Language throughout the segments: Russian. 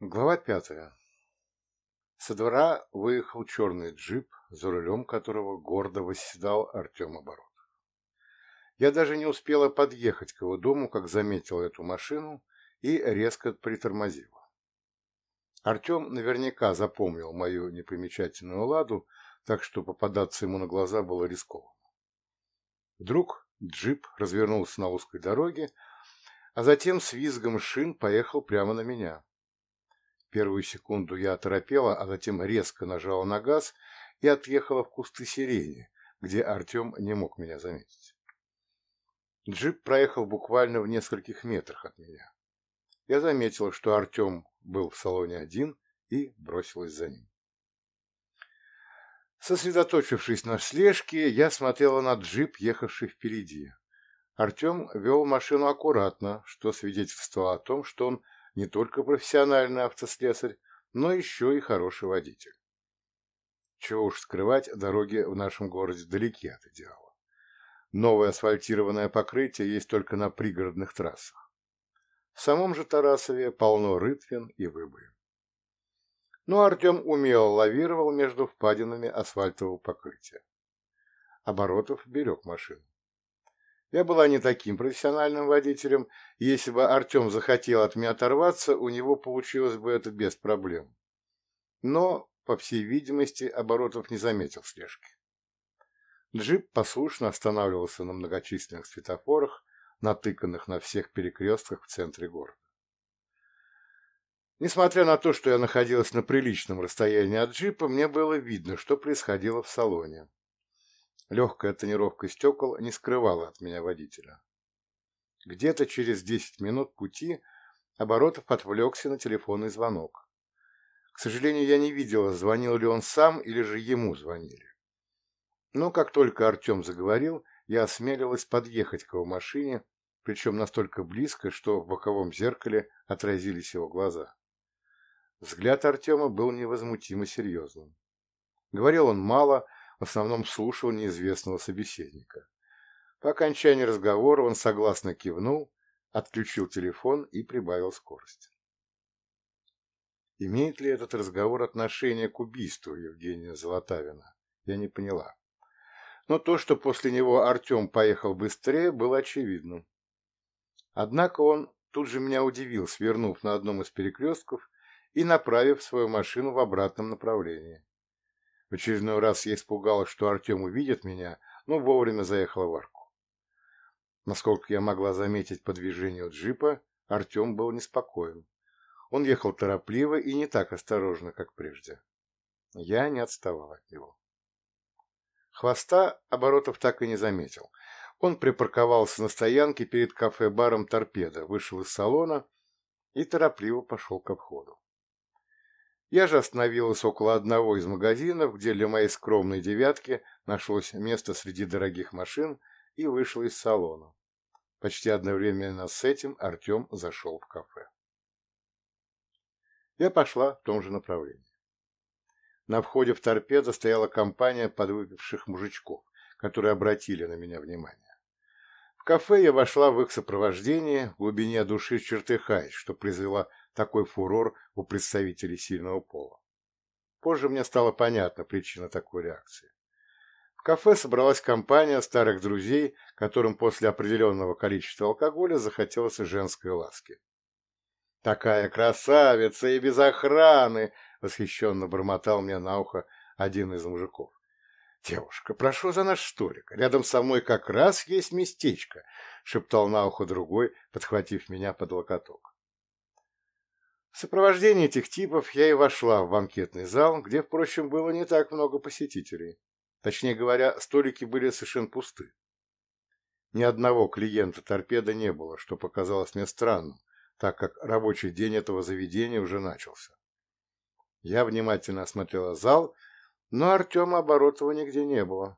Глава пятая. Со двора выехал черный джип, за рулем которого гордо восседал Артем Оборотов. Я даже не успела подъехать к его дому, как заметила эту машину и резко притормозила. Артем наверняка запомнил мою непримечательную ладу, так что попадаться ему на глаза было рискованно. Вдруг джип развернулся на узкой дороге, а затем с визгом шин поехал прямо на меня. Первую секунду я оторопела, а затем резко нажала на газ и отъехала в кусты сирени, где Артем не мог меня заметить. Джип проехал буквально в нескольких метрах от меня. Я заметила, что Артем был в салоне один и бросилась за ним. Сосредоточившись на слежке, я смотрела на джип, ехавший впереди. Артем вел машину аккуратно, что свидетельствовало о том, что он не только профессиональный автослесарь, но еще и хороший водитель. Чего уж скрывать, дороги в нашем городе далеки от идеала. Новое асфальтированное покрытие есть только на пригородных трассах. В самом же Тарасове полно рытвин и выбоин. Но Артем умело лавировал между впадинами асфальтового покрытия. Оборотов берег машину. Я была не таким профессиональным водителем, если бы Артем захотел от меня оторваться, у него получилось бы это без проблем. Но, по всей видимости, Оборотов не заметил слежки. Джип послушно останавливался на многочисленных светофорах, натыканных на всех перекрестках в центре города. Несмотря на то, что я находилась на приличном расстоянии от джипа, мне было видно, что происходило в салоне. Легкая тонировка стекол не скрывала от меня водителя. Где-то через десять минут пути Оборотов отвлекся на телефонный звонок. К сожалению, я не видела, звонил ли он сам или же ему звонили. Но как только Артем заговорил, я осмелилась подъехать к его машине, причем настолько близко, что в боковом зеркале отразились его глаза. Взгляд Артема был невозмутимо серьезным. Говорил он мало, в основном слушал неизвестного собеседника. По окончании разговора он согласно кивнул, отключил телефон и прибавил скорость. Имеет ли этот разговор отношение к убийству Евгения Золотавина, я не поняла. Но то, что после него Артем поехал быстрее, было очевидным. Однако он тут же меня удивил, свернув на одном из перекрестков и направив свою машину в обратном направлении. В очередной раз я испугалась, что Артем увидит меня, но вовремя заехала в арку. Насколько я могла заметить по движению джипа, Артем был неспокоен. Он ехал торопливо и не так осторожно, как прежде. Я не отставала от него. Хвоста оборотов так и не заметил. Он припарковался на стоянке перед кафе-баром «Торпеда», вышел из салона и торопливо пошел к обходу. Я же остановилась около одного из магазинов, где для моей скромной девятки нашлось место среди дорогих машин, и вышла из салона. Почти одновременно с этим Артем зашел в кафе. Я пошла в том же направлении. На входе в торпедо стояла компания подвыпивших мужичков, которые обратили на меня внимание. В кафе я вошла в их сопровождение, в глубине души чертыхаясь, что произвела такой фурор у представителей сильного пола. Позже мне стало понятна причина такой реакции. В кафе собралась компания старых друзей, которым после определенного количества алкоголя захотелось женской ласки. «Такая красавица и без охраны!» — восхищенно бормотал мне на ухо один из мужиков. «Девушка, прошу за наш столик. Рядом со мной как раз есть местечко», — шептал на ухо другой, подхватив меня под локоток. В сопровождении этих типов я и вошла в банкетный зал, где, впрочем, было не так много посетителей. Точнее говоря, столики были совершенно пусты. Ни одного клиента торпеда не было, что показалось мне странным, так как рабочий день этого заведения уже начался. Я внимательно осмотрела зал, но Артема Оборотова нигде не было.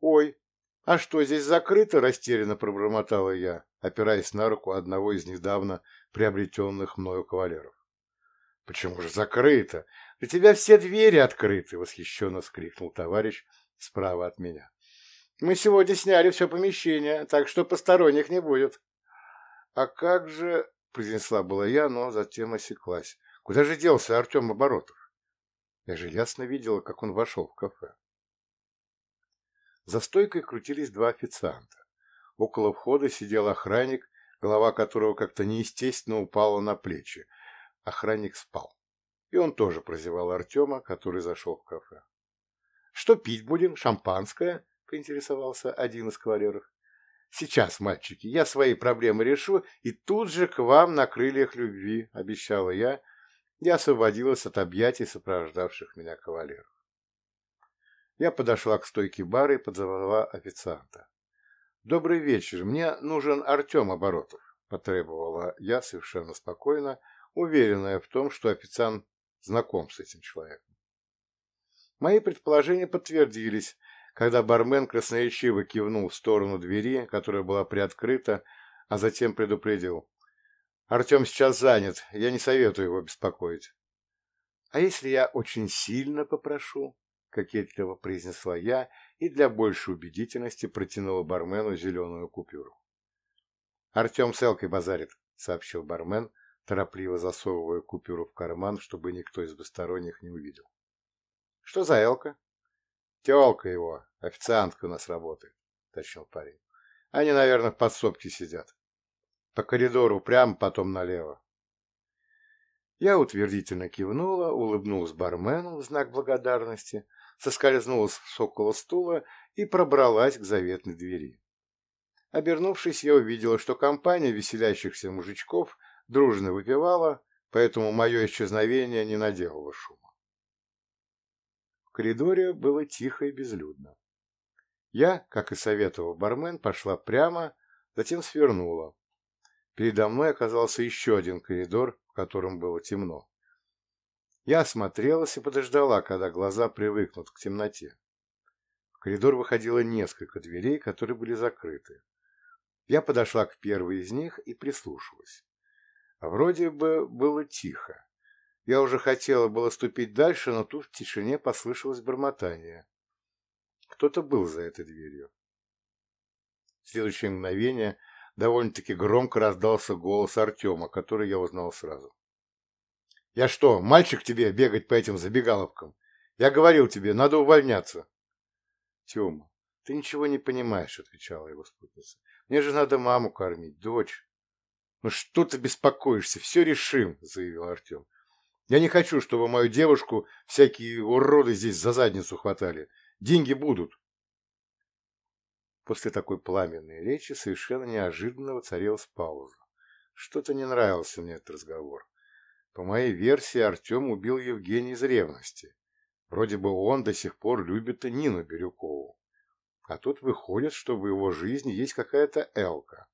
«Ой, а что, здесь закрыто?» – растерянно пробормотала я, опираясь на руку одного из недавно приобретенных мною кавалеров. — Почему же закрыто? Для тебя все двери открыты! — восхищенно скрикнул товарищ справа от меня. — Мы сегодня сняли все помещение, так что посторонних не будет. — А как же... произнесла была я, но затем осеклась. Куда же делся Артем Оборотов? Я же ясно видела, как он вошел в кафе. За стойкой крутились два официанта. Около входа сидел охранник, голова которого как-то неестественно упала на плечи. Охранник спал. И он тоже прозевал Артема, который зашел в кафе. — Что пить будем? Шампанское? — поинтересовался один из кавалеров. — Сейчас, мальчики, я свои проблемы решу, и тут же к вам на крыльях любви, — обещала я, и освободилась от объятий сопровождавших меня кавалеров. Я подошла к стойке бара и подозвала официанта. «Добрый вечер. Мне нужен Артем Оборотов», – потребовала я совершенно спокойно, уверенная в том, что официант знаком с этим человеком. Мои предположения подтвердились, когда бармен красноречиво кивнул в сторону двери, которая была приоткрыта, а затем предупредил. «Артем сейчас занят, я не советую его беспокоить». «А если я очень сильно попрошу?» — кокетливо произнесла я и для большей убедительности протянула бармену зеленую купюру. «Артем с Элкой базарит», — сообщил бармен, торопливо засовывая купюру в карман, чтобы никто из посторонних не увидел. «Что за Элка?» «Телка его, официантка у нас работает», — точнил парень. «Они, наверное, в подсобке сидят. По коридору прямо, потом налево». Я утвердительно кивнула, улыбнулась бармену в знак благодарности, соскользнула с около стула и пробралась к заветной двери. Обернувшись, я увидела, что компания веселящихся мужичков дружно выпивала, поэтому мое исчезновение не наделало шума. В коридоре было тихо и безлюдно. Я, как и советовал бармен, пошла прямо, затем свернула. Передо мной оказался еще один коридор, в котором было темно. Я осмотрелась и подождала, когда глаза привыкнут к темноте. В коридор выходило несколько дверей, которые были закрыты. Я подошла к первой из них и прислушалась. Вроде бы было тихо. Я уже хотела было ступить дальше, но тут в тишине послышалось бормотание. Кто-то был за этой дверью. В следующее мгновение довольно-таки громко раздался голос Артема, который я узнал сразу. Я что, мальчик тебе бегать по этим забегаловкам? Я говорил тебе, надо увольняться. Тёма, ты ничего не понимаешь, отвечала его спутница. Мне же надо маму кормить, дочь. Ну что ты беспокоишься, все решим, заявил Артем. Я не хочу, чтобы мою девушку всякие уроды здесь за задницу хватали. Деньги будут. После такой пламенной речи совершенно неожиданно воцарилась пауза. Что-то не нравился мне этот разговор. По моей версии, Артем убил Евгения из ревности. Вроде бы он до сих пор любит Нину Бирюкову. А тут выходит, что в его жизни есть какая-то Элка.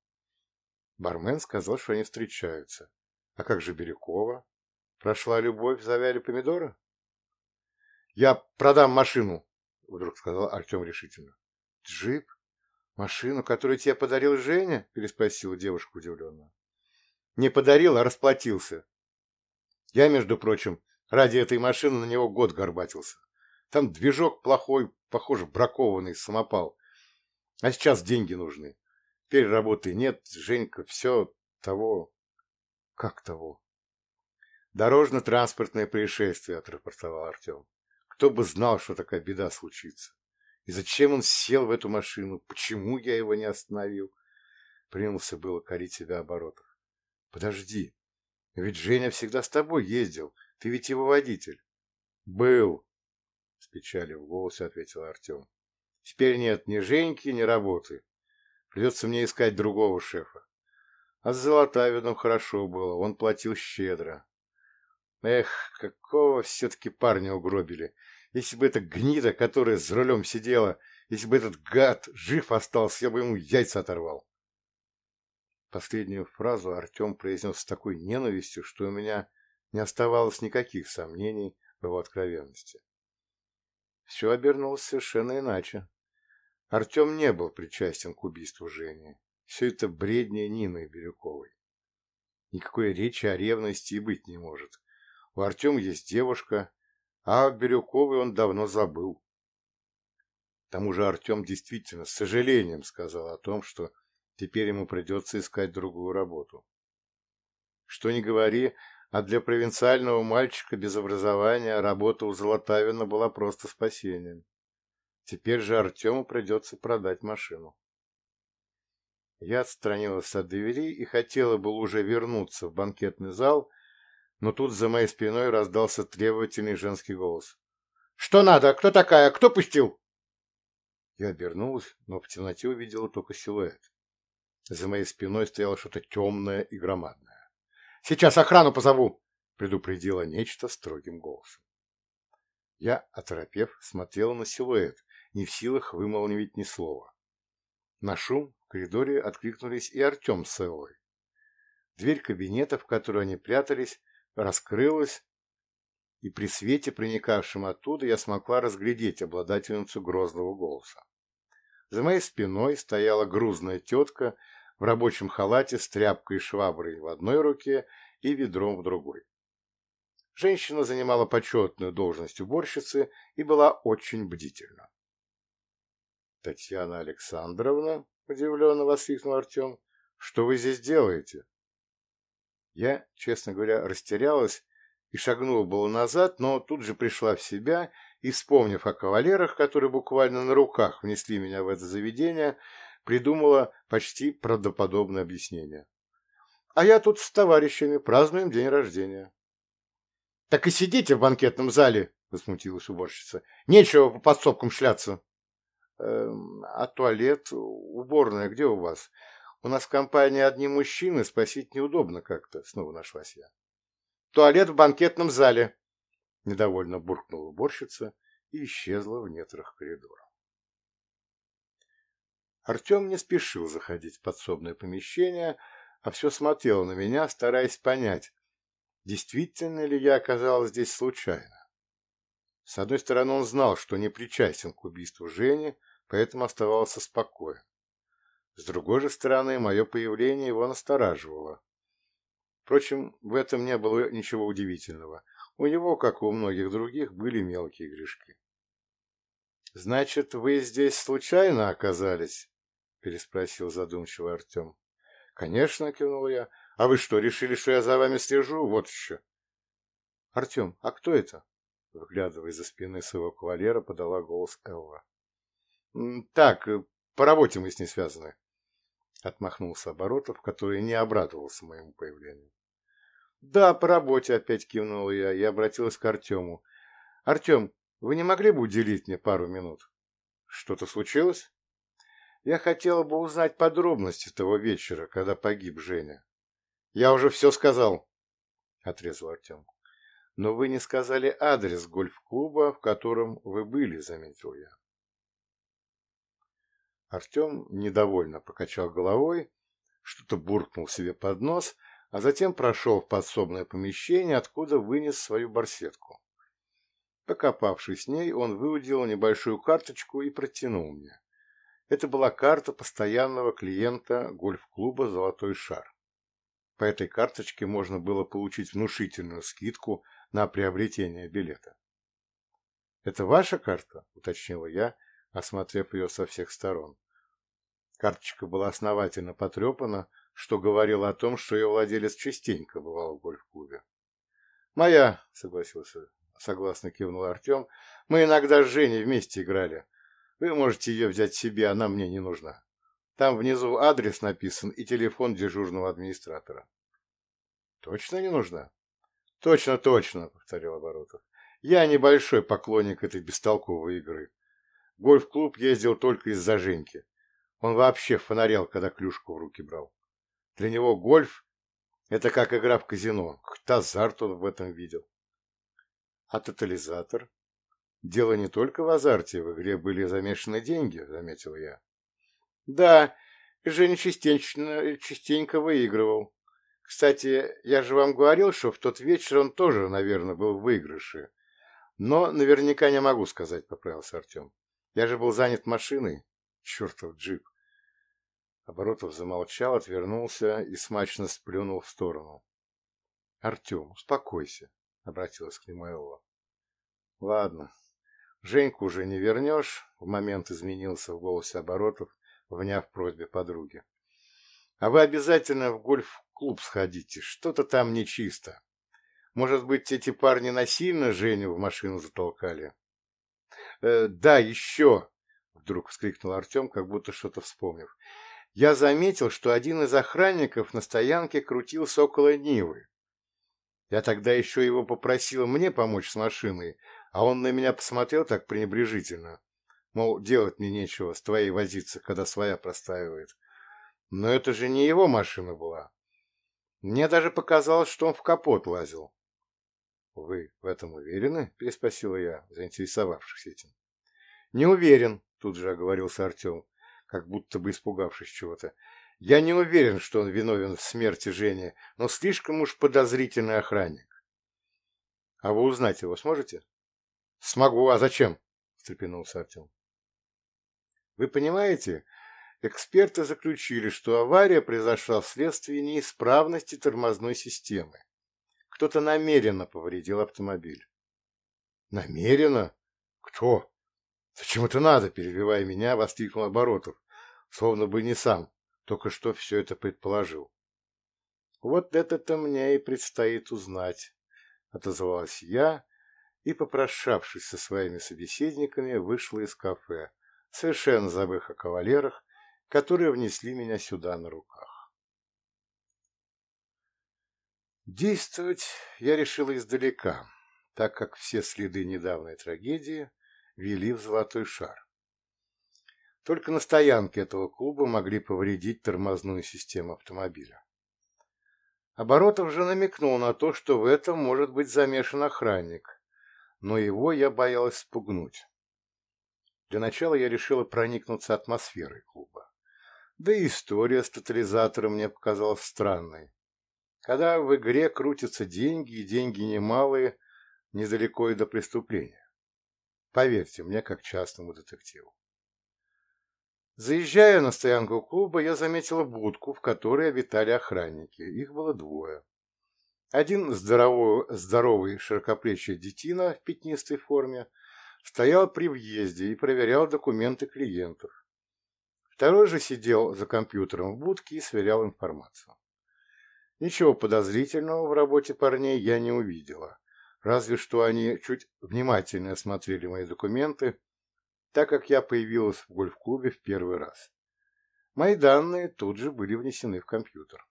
Бармен сказал, что они встречаются. А как же Бирюкова? Прошла любовь, завяли помидоры? «Я продам машину», — вдруг сказал Артем решительно. «Джип? Машину, которую тебе подарил Женя?» — переспросила девушка удивленно. «Не подарил, а расплатился. Я, между прочим, ради этой машины на него год горбатился. Там движок плохой, похоже, бракованный, самопал. А сейчас деньги нужны. Теперь работы нет, Женька, все того... Как того? Дорожно-транспортное происшествие, отрапортовал Артем. Кто бы знал, что такая беда случится. И зачем он сел в эту машину? Почему я его не остановил? Принялся было корить себя оборотов. Подожди, ведь Женя всегда с тобой ездил. Ты ведь его водитель. Был. С печалью в голосе ответил Артем. Теперь нет ни Женьки, ни работы. Придется мне искать другого шефа. А с Золотавиным хорошо было, он платил щедро. Эх, какого все-таки парня угробили. Если бы эта гнида, которая за рулем сидела, если бы этот гад жив остался, я бы ему яйца оторвал. Последнюю фразу Артем произнес с такой ненавистью, что у меня не оставалось никаких сомнений в его откровенности. Все обернулось совершенно иначе. Артем не был причастен к убийству Жени. Все это бредня Нины Бирюковой. Никакой речи о ревности и быть не может. У Артема есть девушка, а о Бирюковой он давно забыл. К тому же Артем действительно с сожалением сказал о том, что Теперь ему придется искать другую работу. Что ни говори, а для провинциального мальчика без образования работа у Золотавина была просто спасением. Теперь же Артему придется продать машину. Я отстранилась от двери и хотела бы уже вернуться в банкетный зал, но тут за моей спиной раздался требовательный женский голос. «Что надо? Кто такая? Кто пустил?» Я обернулась, но в темноте увидела только силуэт. За моей спиной стояло что-то темное и громадное. «Сейчас охрану позову!» — предупредила нечто строгим голосом. Я, оторопев, смотрела на силуэт, не в силах вымолвить ни слова. На шум в коридоре откликнулись и Артем с Эллой. Дверь кабинета, в которой они прятались, раскрылась, и при свете, проникавшем оттуда, я смогла разглядеть обладательницу грозного голоса. За моей спиной стояла грузная тетка в рабочем халате с тряпкой и шваброй в одной руке и ведром в другой. Женщина занимала почетную должность уборщицы и была очень бдительна. «Татьяна Александровна?» — удивленно воскликнул Артем. «Что вы здесь делаете?» Я, честно говоря, растерялась и шагнула было назад, но тут же пришла в себя и, вспомнив о кавалерах, которые буквально на руках внесли меня в это заведение, придумала почти правдоподобное объяснение. «А я тут с товарищами празднуем день рождения». «Так и сидите в банкетном зале!» — возмутилась уборщица. «Нечего по подсобкам шляться!» Эм, а туалет, уборная где у вас? У нас в компании одни мужчины, спросить неудобно как-то, снова нашлась я. Туалет в банкетном зале, недовольно буркнула уборщица и исчезла в нетрах коридора. Артем не спешил заходить в подсобное помещение, а все смотрел на меня, стараясь понять, действительно ли я оказалась здесь случайно. С одной стороны, он знал, что не причастен к убийству Жени, поэтому оставался спокоен. С другой же стороны, мое появление его настораживало. Впрочем, в этом не было ничего удивительного. У него, как и у многих других, были мелкие грешки. «Значит, вы здесь случайно оказались?» — переспросил задумчиво Артем. «Конечно», — кивнул я. «А вы что, решили, что я за вами слежу? Вот еще». «Артем, а кто это?» Выглядывая за спины своего кавалера, подала голос Элла. Так, э, по работе мы с ней связаны. Отмахнулся Оборотов, который не обрадовался моему появлению. Да, по работе опять кивнул я и обратилась к Артему. Артем, вы не могли бы уделить мне пару минут? Что-то случилось? Я хотела бы узнать подробности того вечера, когда погиб Женя. Я уже все сказал, отрезал Артем. Но вы не сказали адрес гольф-клуба, в котором вы были, заметил я. Артем недовольно покачал головой, что-то буркнул себе под нос, а затем прошел в подсобное помещение, откуда вынес свою барсетку. Покопавшись с ней, он выудил небольшую карточку и протянул мне. Это была карта постоянного клиента гольф-клуба «Золотой шар». По этой карточке можно было получить внушительную скидку на приобретение билета. «Это ваша карта?» – уточнила я, осмотрев ее со всех сторон. Карточка была основательно потрепана, что говорило о том, что ее владелец частенько бывал в гольф-клубе. «Моя», — согласился, согласно кивнул Артем, — «мы иногда с Женей вместе играли. Вы можете ее взять себе, она мне не нужна. Там внизу адрес написан и телефон дежурного администратора». «Точно не нужна?» «Точно, точно», — повторил Оборотов. «Я небольшой поклонник этой бестолковой игры. Гольф-клуб ездил только из-за Женьки. Он вообще фонарел, когда клюшку в руки брал. Для него гольф — это как игра в казино. Какой-то азарт он в этом видел. А тотализатор? Дело не только в азарте, в игре были замешаны деньги, заметил я. Да, Женя частенько, частенько выигрывал. Кстати, я же вам говорил, что в тот вечер он тоже, наверное, был в выигрыше. Но наверняка не могу сказать, поправился Артем. Я же был занят машиной. Чертов джип. Оборотов замолчал, отвернулся и смачно сплюнул в сторону. — Артем, успокойся, — обратилась к нему Элла. — Ладно, Женьку уже не вернешь, — в момент изменился в голосе Оборотов, вняв просьбе подруги. — А вы обязательно в гольф клуб сходите, что-то там нечисто. Может быть, эти парни насильно Женю в машину затолкали? Э, да, еще, вдруг вскрикнул Артем, как будто что-то вспомнив. Я заметил, что один из охранников на стоянке крутился около Нивы. Я тогда еще его попросил мне помочь с машиной, а он на меня посмотрел так пренебрежительно. Мол, делать мне нечего с твоей возиться, когда своя простаивает. Но это же не его машина была. Мне даже показалось, что он в капот лазил. — Вы в этом уверены? — переспросила я, заинтересовавшись этим. — Не уверен, — тут же оговорился Артем, как будто бы испугавшись чего-то. — Я не уверен, что он виновен в смерти Жени, но слишком уж подозрительный охранник. — А вы узнать его сможете? — Смогу. А зачем? — встрепенулся Артем. — Вы понимаете, эксперты заключили, что авария произошла вследствие неисправности тормозной системы. Кто-то намеренно повредил автомобиль. Намеренно? Кто? Зачем это надо? Перебивая меня, воскликнул Оборотов, словно бы не сам, только что все это предположил. Вот это-то мне и предстоит узнать, отозвалась я и, попрощавшись со своими собеседниками, вышла из кафе, совершенно забыв о кавалерах, которые внесли меня сюда на руках. Действовать я решила издалека, так как все следы недавней трагедии вели в золотой шар. Только на стоянке этого клуба могли повредить тормозную систему автомобиля. Оборотов же намекнул на то, что в этом может быть замешан охранник, но его я боялась спугнуть. Для начала я решила проникнуться атмосферой клуба. Да и история с тотализатором мне показалась странной. Когда в игре крутятся деньги, и деньги немалые, недалеко и до преступления. Поверьте мне, как частному детективу. Заезжая на стоянку клуба, я заметила будку, в которой обитали охранники. Их было двое. Один здоровый, здоровый широкоплечий детина в пятнистой форме стоял при въезде и проверял документы клиентов. Второй же сидел за компьютером в будке и сверял информацию. Ничего подозрительного в работе парней я не увидела, разве что они чуть внимательно осмотрели мои документы, так как я появилась в гольф-клубе в первый раз. Мои данные тут же были внесены в компьютер.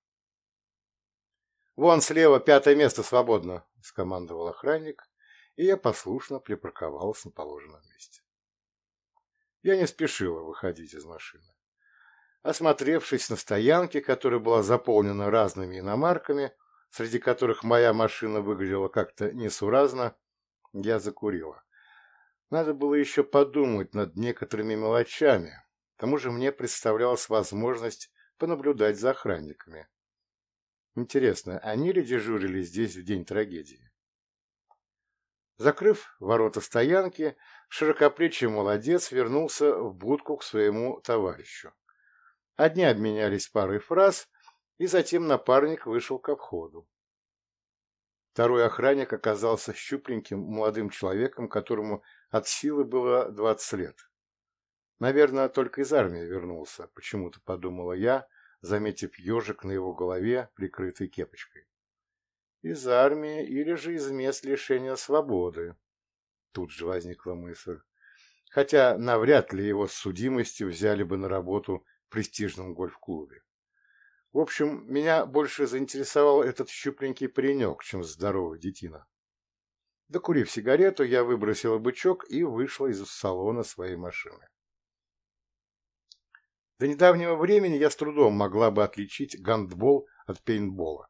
«Вон слева пятое место свободно», — скомандовал охранник, и я послушно припарковалась на положенном месте. Я не спешила выходить из машины. Осмотревшись на стоянке, которая была заполнена разными иномарками, среди которых моя машина выглядела как-то несуразно, я закурила. Надо было еще подумать над некоторыми мелочами. К тому же мне представлялась возможность понаблюдать за охранниками. Интересно, они ли дежурили здесь в день трагедии? Закрыв ворота стоянки, широкоплечий молодец вернулся в будку к своему товарищу. Одни обменялись парой фраз, и затем напарник вышел к входу. Второй охранник оказался щупленьким молодым человеком, которому от силы было двадцать лет. Наверное, только из армии вернулся, почему-то подумала я, заметив ежик на его голове, прикрытый кепочкой. Из армии или же из мест лишения свободы. Тут же возникла мысль. Хотя навряд ли его с судимостью взяли бы на работу престижном гольф-клубе. В общем, меня больше заинтересовал этот щупленький паренек, чем здоровый детина. Докурив сигарету, я выбросила бычок и вышла из салона своей машины. До недавнего времени я с трудом могла бы отличить гандбол от пейнтбола.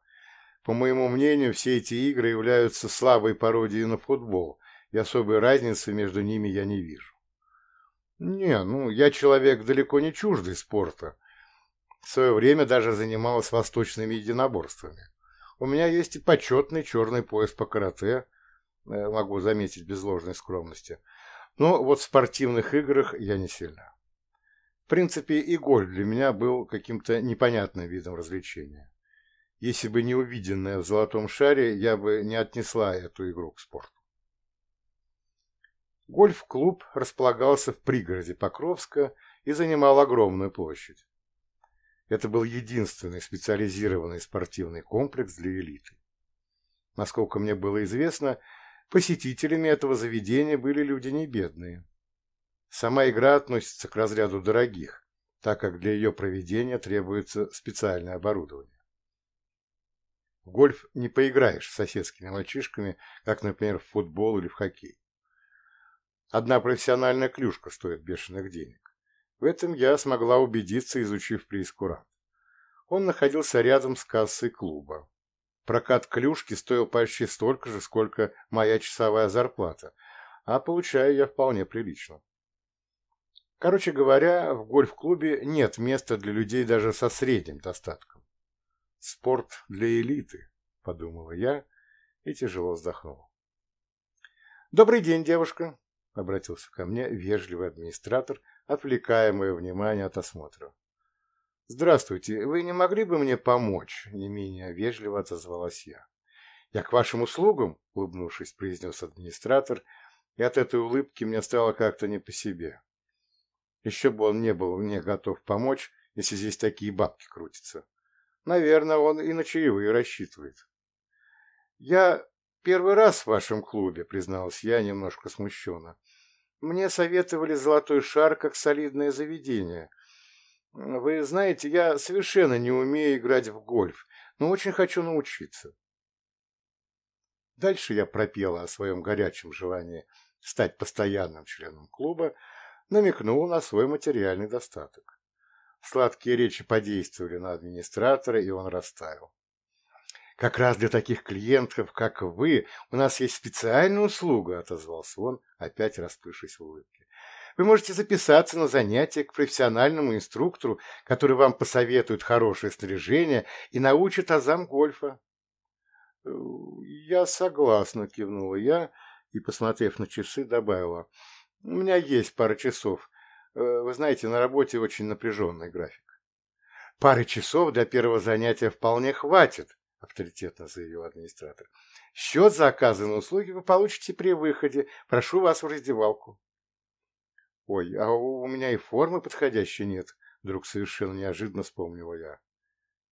По моему мнению, все эти игры являются слабой пародией на футбол, и особой разницы между ними я не вижу. Не, ну, я человек далеко не чуждый спорта. В свое время даже занималась восточными единоборствами. У меня есть и почетный черный пояс по карате, э, могу заметить без ложной скромности. Но вот в спортивных играх я не сильно. Принципе, и гольф для меня был каким-то непонятным видом развлечения. Если бы не увиденное в золотом шаре, я бы не отнесла эту игру к спорту. Гольф-клуб располагался в пригороде Покровска и занимал огромную площадь. Это был единственный специализированный спортивный комплекс для элиты. Насколько мне было известно, посетителями этого заведения были люди не бедные. Сама игра относится к разряду дорогих, так как для ее проведения требуется специальное оборудование. В гольф не поиграешь с соседскими мальчишками, как, например, в футбол или в хоккей. Одна профессиональная клюшка стоит бешеных денег. В этом я смогла убедиться, изучив прейскурант. Он находился рядом с кассой клуба. Прокат клюшки стоил почти столько же, сколько моя часовая зарплата, а получаю я вполне прилично. Короче говоря, в гольф-клубе нет места для людей даже со средним достатком. Спорт для элиты, подумала я и тяжело вздохнула. «Добрый день, девушка!» — обратился ко мне вежливый администратор, отвлекая мое внимание от осмотра. «Здравствуйте, вы не могли бы мне помочь?» — не менее вежливо отозвалась я. «Я к вашим услугам?» — улыбнувшись, произнес администратор, и от этой улыбки мне стало как-то не по себе. Еще бы он не был мне готов помочь, если здесь такие бабки крутятся. Наверное, он и на чаевые рассчитывает. «Я первый раз в вашем клубе», — призналась я немножко смущенно. «Мне советовали «Золотой шар» как солидное заведение. Вы знаете, я совершенно не умею играть в гольф, но очень хочу научиться». Дальше я пропела о своем горячем желании стать постоянным членом клуба, намекнул на свой материальный достаток. Сладкие речи подействовали на администратора, и он растаял. «Как раз для таких клиентов, как вы, у нас есть специальная услуга», — отозвался он, опять расплывшись в улыбке. «Вы можете записаться на занятия к профессиональному инструктору, который вам посоветует хорошее снаряжение и научит азам гольфа». «Я согласна», — кивнула я и, посмотрев на часы, добавила. У меня есть пара часов. Э, вы знаете, на работе очень напряженный график. Пары часов для первого занятия вполне хватит, авторитетно заявил администратор. Счет за оказанные услуги вы получите при выходе. Прошу вас в раздевалку. Ой, а у меня и формы подходящей нет, вдруг совершенно неожиданно вспомнила я.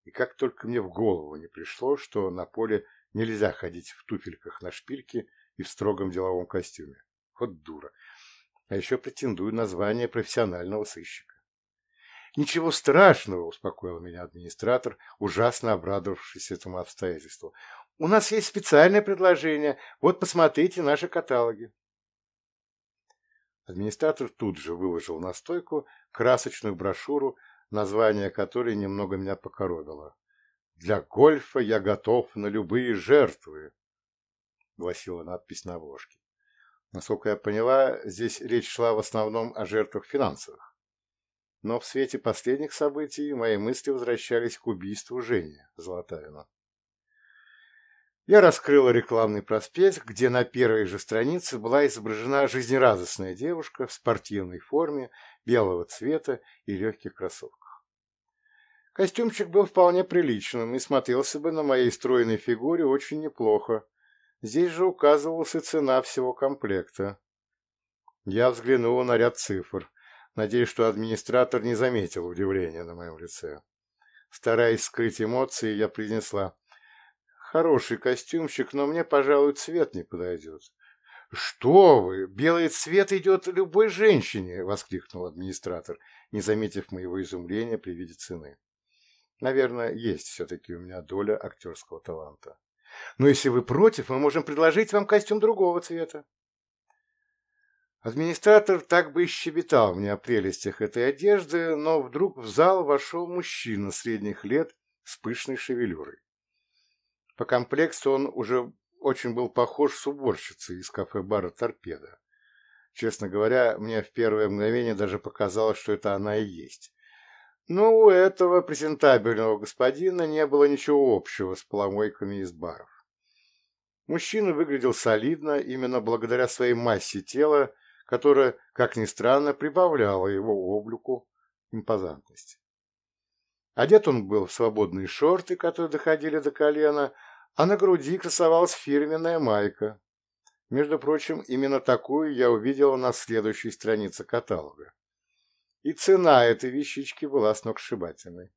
И как только мне в голову не пришло, что на поле нельзя ходить в туфельках на шпильке и в строгом деловом костюме. Вот дура а еще претендую на звание профессионального сыщика. «Ничего страшного», — успокоил меня администратор, ужасно обрадовавшись этому обстоятельству. «У нас есть специальное предложение. Вот посмотрите наши каталоги». Администратор тут же выложил на стойку красочную брошюру, название которой немного меня покоробило. «Для гольфа я готов на любые жертвы», — гласила надпись на обложке. Насколько я поняла, здесь речь шла в основном о жертвах финансовых. Но в свете последних событий мои мысли возвращались к убийству Жени Золотавина. Я раскрыла рекламный проспект, где на первой же странице была изображена жизнерадостная девушка в спортивной форме, белого цвета и легких кроссовках. Костюмчик был вполне приличным и смотрелся бы на моей стройной фигуре очень неплохо, Здесь же указывалась и цена всего комплекта. Я взглянула на ряд цифр. Надеюсь, что администратор не заметил удивления на моем лице. Стараясь скрыть эмоции, я принесла. Хороший костюмчик, но мне, пожалуй, цвет не подойдет. «Что вы! Белый цвет идет любой женщине!» — воскликнул администратор, не заметив моего изумления при виде цены. «Наверное, есть все-таки у меня доля актерского таланта». Но если вы против, мы можем предложить вам костюм другого цвета. Администратор так бы и щебетал мне о прелестях этой одежды, но вдруг в зал вошел мужчина средних лет с пышной шевелюрой. По комплексу он уже очень был похож с уборщицей из кафе-бара «Торпеда». Честно говоря, мне в первое мгновение даже показалось, что это она и есть. Но у этого презентабельного господина не было ничего общего с поломойками из баров. Мужчина выглядел солидно именно благодаря своей массе тела, которая, как ни странно, прибавляла его облику импозантности. Одет он был в свободные шорты, которые доходили до колена, а на груди красовалась фирменная майка. Между прочим, именно такую я увидела на следующей странице каталога. И цена этой вещички была сногсшибательной.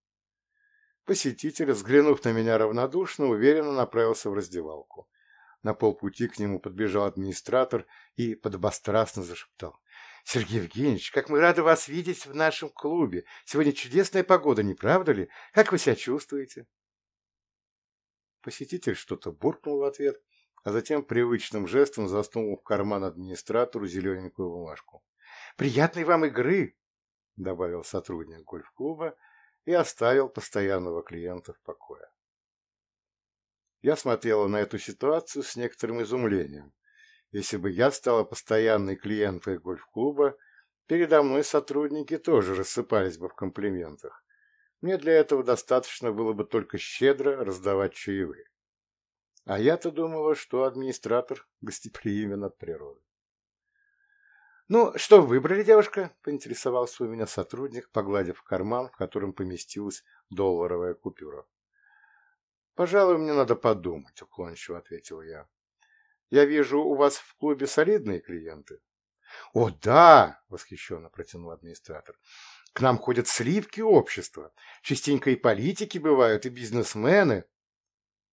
Посетитель, взглянув на меня равнодушно, уверенно направился в раздевалку. На полпути к нему подбежал администратор и подобострастно зашептал. — Сергей Евгеньевич, как мы рады вас видеть в нашем клубе. Сегодня чудесная погода, не правда ли? Как вы себя чувствуете? Посетитель что-то буркнул в ответ, а затем привычным жестом засунул в карман администратору зелененькую бумажку. «Приятной вам игры!» — добавил сотрудник гольф-клуба и оставил постоянного клиента в покое. Я смотрела на эту ситуацию с некоторым изумлением. Если бы я стала постоянной клиенткой гольф-клуба, передо мной сотрудники тоже рассыпались бы в комплиментах. Мне для этого достаточно было бы только щедро раздавать чаевые. А я-то думала, что администратор гостеприимен от природы. «Ну, что выбрали, девушка?» — поинтересовался у меня сотрудник, погладив карман, в котором поместилась долларовая купюра. «Пожалуй, мне надо подумать», — уклончиво ответил я. «Я вижу, у вас в клубе солидные клиенты». «О, да!» — восхищенно протянул администратор. «К нам ходят сливки общества. Частенько и политики бывают, и бизнесмены».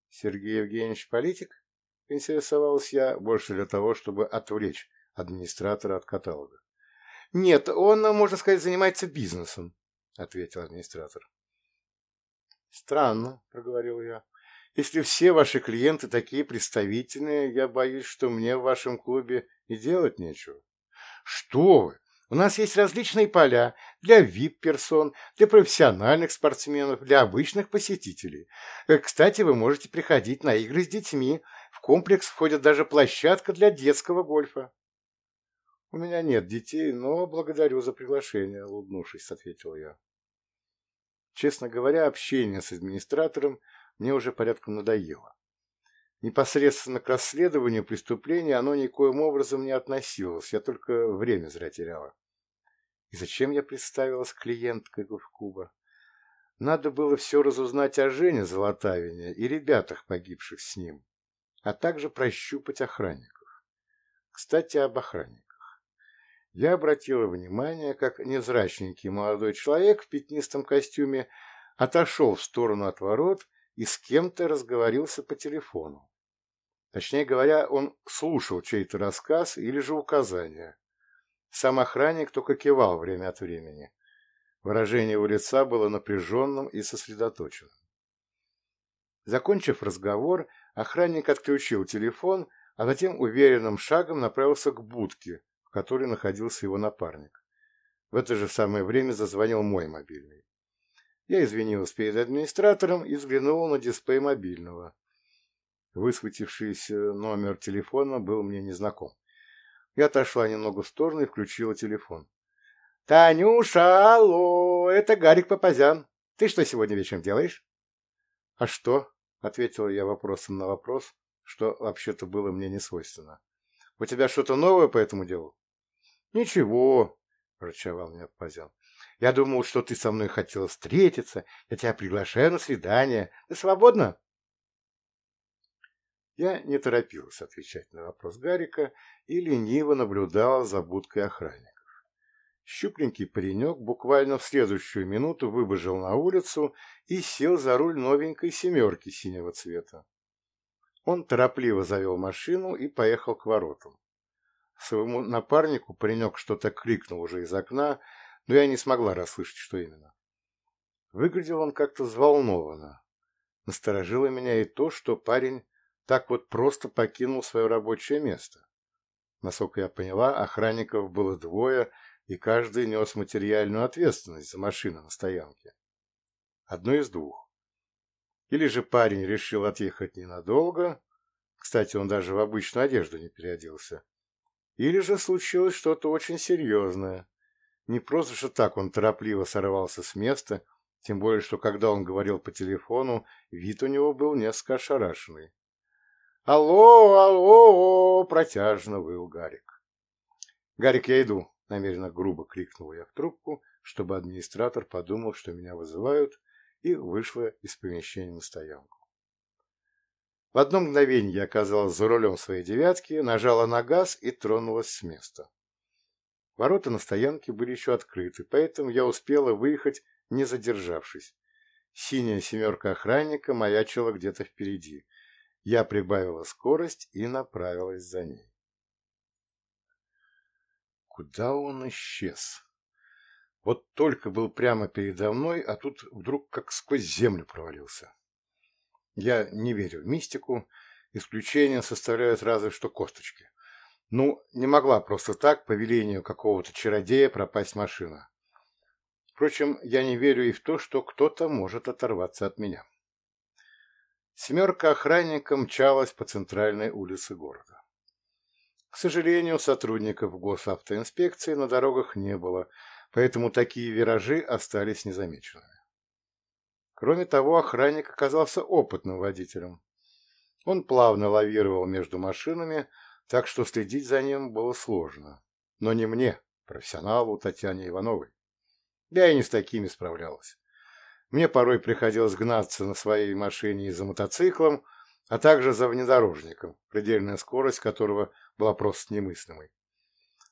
«Сергей Евгеньевич политик?» — интересовался я, больше для того, чтобы отвлечь администратора от каталога. «Нет, он, можно сказать, занимается бизнесом», — ответил администратор. «Странно», — проговорил я. «Если все ваши клиенты такие представительные, я боюсь, что мне в вашем клубе и делать нечего». «Что вы! У нас есть различные поля для вип-персон, для профессиональных спортсменов, для обычных посетителей. Э, кстати, вы можете приходить на игры с детьми. В комплекс входит даже площадка для детского гольфа. «У меня нет детей, но благодарю за приглашение», — улыбнувшись, ответил я. Честно говоря, общение с администратором мне уже порядком надоело. Непосредственно к расследованию преступления оно никоим образом не относилось, я только время зря теряла. И зачем я представилась клиенткой Гуфкуба? Надо было все разузнать о Жене Золотавине и ребятах, погибших с ним, а также прощупать охранников. Кстати, об охранниках я обратила внимание, как невзрачненький молодой человек в пятнистом костюме отошел в сторону от ворот и с кем-то разговорился по телефону. Точнее говоря, он слушал чей-то рассказ или же указания. Сам охранник только кивал время от времени. Выражение его лица было напряженным и сосредоточенным. Закончив разговор, охранник отключил телефон, а затем уверенным шагом направился к будке, которой находился его напарник. В это же самое время зазвонил мой мобильный. Я извинилась перед администратором и взглянула на дисплей мобильного. Высветившийся номер телефона был мне незнаком. Я отошла немного в сторону и включила телефон. «Танюша, алло, это Гарик Папазян. Ты что сегодня вечером делаешь?» «А что?» — ответила я вопросом на вопрос, что вообще-то было мне не свойственно. «У тебя что-то новое по этому делу?» «Ничего», — прочевал меня Пазян. «Я думал, что ты со мной хотела встретиться. Я тебя приглашаю на свидание. Ты свободна?» Я не торопился отвечать на вопрос Гарика и лениво наблюдал за будкой охранников. Щупленький паренек буквально в следующую минуту выбежал на улицу и сел за руль новенькой семерки синего цвета. Он торопливо завел машину и поехал к воротам. Своему напарнику паренек что-то крикнул уже из окна, но я не смогла расслышать, что именно. Выглядел он как-то взволнованно. Насторожило меня и то, что парень так вот просто покинул свое рабочее место. Насколько я поняла, охранников было двое, и каждый нес материальную ответственность за машину на стоянке. Одно из двух. Или же парень решил отъехать ненадолго, кстати, он даже в обычную одежду не переоделся, или же случилось что-то очень серьезное. Не просто что так он торопливо сорвался с места, тем более, что когда он говорил по телефону, вид у него был несколько ошарашенный. «Алло, алло!» – протяжно выл Гарик. «Гарик, я иду!» – намеренно грубо крикнул я в трубку, чтобы администратор подумал, что меня вызывают, и вышла из помещения на стоянку. В одно мгновение я оказалась за рулем своей девятки, нажала на газ и тронулась с места. Ворота на стоянке были еще открыты, поэтому я успела выехать, не задержавшись. Синяя семерка охранника маячила где-то впереди. Я прибавила скорость и направилась за ней. Куда он исчез? Вот только был прямо передо мной, а тут вдруг как сквозь землю провалился. Я не верю в мистику, исключения составляют разве что косточки. Ну, не могла просто так по велению какого-то чародея пропасть машина. Впрочем, я не верю и в то, что кто-то может оторваться от меня. Семерка охранника мчалась по центральной улице города. К сожалению, сотрудников госавтоинспекции на дорогах не было, поэтому такие виражи остались незамеченными. Кроме того, охранник оказался опытным водителем. Он плавно лавировал между машинами, так что следить за ним было сложно. Но не мне, профессионалу Татьяне Ивановой. Я и не с такими справлялась. Мне порой приходилось гнаться на своей машине и за мотоциклом, а также за внедорожником, предельная скорость которого была просто немыслимой.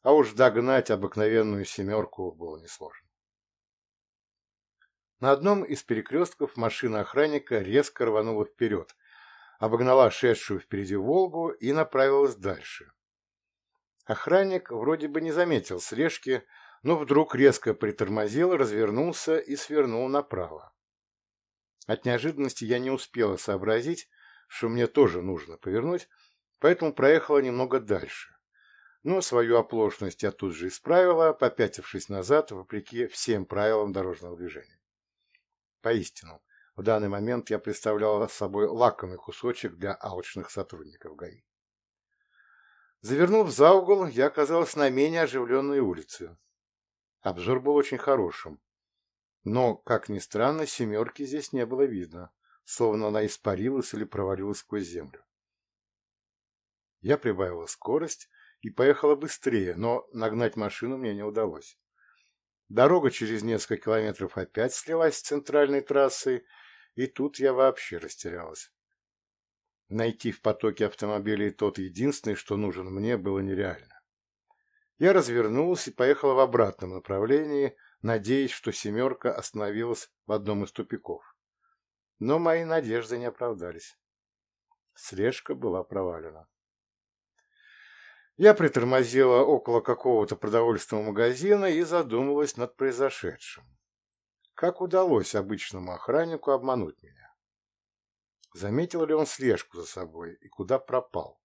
А уж догнать обыкновенную семерку было несложно. На одном из перекрестков машина охранника резко рванула вперед, обогнала шедшую впереди «Волгу» и направилась дальше. Охранник вроде бы не заметил слежки, но вдруг резко притормозил, развернулся и свернул направо. От неожиданности я не успела сообразить, что мне тоже нужно повернуть, поэтому проехала немного дальше. Но свою оплошность я тут же исправила, попятившись назад, вопреки всем правилам дорожного движения. Поистину, в данный момент я представляла собой лакомый кусочек для алчных сотрудников ГАИ. Завернув за угол, я оказалась на менее оживленной улице. Обзор был очень хорошим. Но, как ни странно, семерки здесь не было видно, словно она испарилась или провалилась сквозь землю. Я прибавила скорость и поехала быстрее, но нагнать машину мне не удалось. Дорога через несколько километров опять слилась с центральной трассой, и тут я вообще растерялась. Найти в потоке автомобилей тот единственный, что нужен мне, было нереально. Я развернулся и поехал в обратном направлении, надеясь, что «семерка» остановилась в одном из тупиков. Но мои надежды не оправдались. Слежка была провалена. Я притормозила около какого-то продовольственного магазина и задумалась над произошедшим. Как удалось обычному охраннику обмануть меня? Заметил ли он слежку за собой и куда пропал?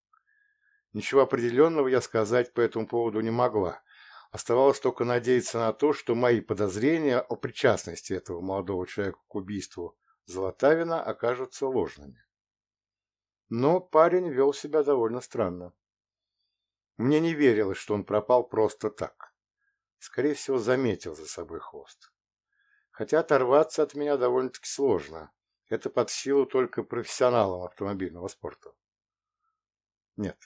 Ничего определенного я сказать по этому поводу не могла. Оставалось только надеяться на то, что мои подозрения о причастности этого молодого человека к убийству Золотавина окажутся ложными. Но парень вел себя довольно странно. Мне не верилось, что он пропал просто так. Скорее всего, заметил за собой хвост. Хотя оторваться от меня довольно-таки сложно. Это под силу только профессионалам автомобильного спорта. Нет,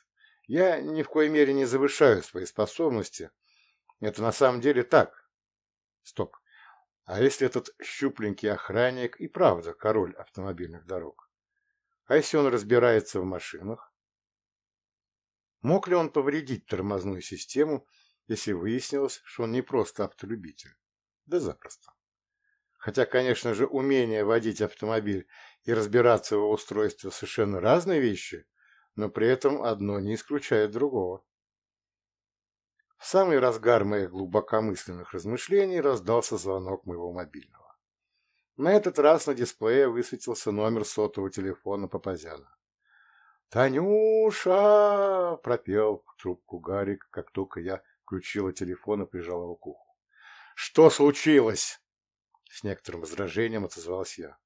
я ни в коей мере не завышаю свои способности. Это на самом деле так. Стоп. А если этот щупленький охранник и правда король автомобильных дорог? А если он разбирается в машинах? Мог ли он повредить тормозную систему, если выяснилось, что он не просто автолюбитель? Да запросто. Хотя, конечно же, умение водить автомобиль и разбираться в его устройстве совершенно разные вещи, но при этом одно не исключает другого. В самый разгар моих глубокомысленных размышлений раздался звонок моего мобильного. На этот раз на дисплее высветился номер сотового телефона Папазяна. «Танюша!» — пропел в трубку Гарик, как только я включила телефон и прижала его к уху. «Что случилось?» С некоторым возражением отозвалась я.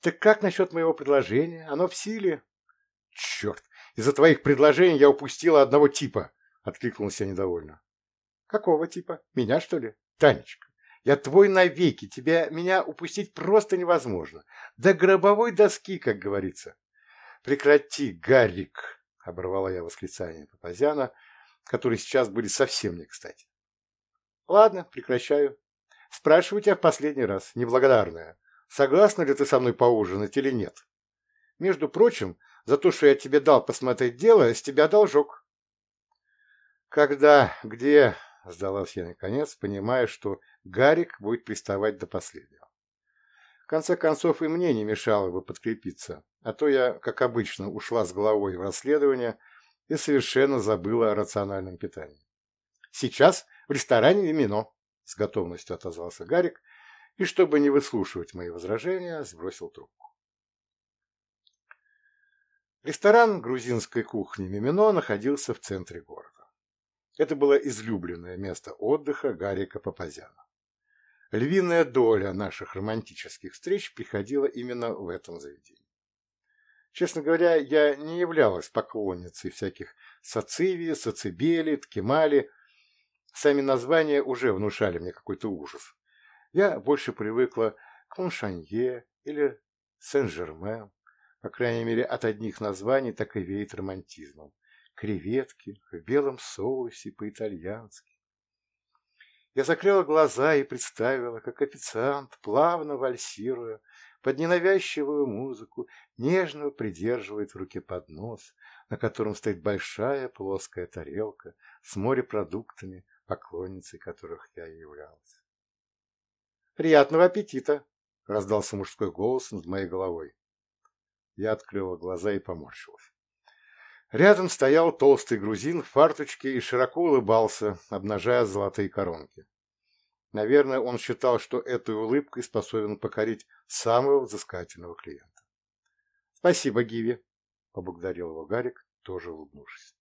«Так как насчет моего предложения? Оно в силе?» «Черт! Из-за твоих предложений я упустила одного типа, откликнулась я недовольно. Какого типа? Меня, что ли? Танечка, я твой навеки, тебя, меня упустить просто невозможно. До гробовой доски, как говорится. Прекрати, Гарик, оборвала я восклицание Папазяна, которые сейчас были совсем не кстати. Ладно, прекращаю. Спрашиваю тебя в последний раз, неблагодарная, согласна ли ты со мной поужинать или нет? Между прочим, за то, что я тебе дал посмотреть дело, с тебя должок. Когда, где, сдалась я наконец, понимая, что Гарик будет приставать до последнего. конце концов, и мне не мешало бы подкрепиться, а то я, как обычно, ушла с головой в расследование и совершенно забыла о рациональном питании. «Сейчас в ресторане Вимино», — с готовностью отозвался Гарик, и, чтобы не выслушивать мои возражения, сбросил трубку. Ресторан грузинской кухни Мимино находился в центре города. Это было излюбленное место отдыха Гарика Папазяна. Львиная доля наших романтических встреч приходила именно в этом заведении. Честно говоря, я не являлась поклонницей всяких сацивии, сацибели, ткемали. Сами названия уже внушали мне какой-то ужас. Я больше привыкла к Моншанье или Сен-Жермен. По крайней мере, от одних названий так и веет романтизмом. Креветки в белом соусе по-итальянски. Я закрыла глаза и представила, как официант, плавно вальсируя, под ненавязчивую музыку, нежно придерживает в руке поднос, на котором стоит большая плоская тарелка с морепродуктами, поклонницей которых я являлась. «Приятного аппетита!» — раздался мужской голос над моей головой. Я открыла глаза и поморщилась. Рядом стоял толстый грузин в фарточке и широко улыбался, обнажая золотые коронки. Наверное, он считал, что этой улыбкой способен покорить самого взыскательного клиента. — Спасибо, Гиви, — поблагодарил его Гарик, тоже улыбнувшись.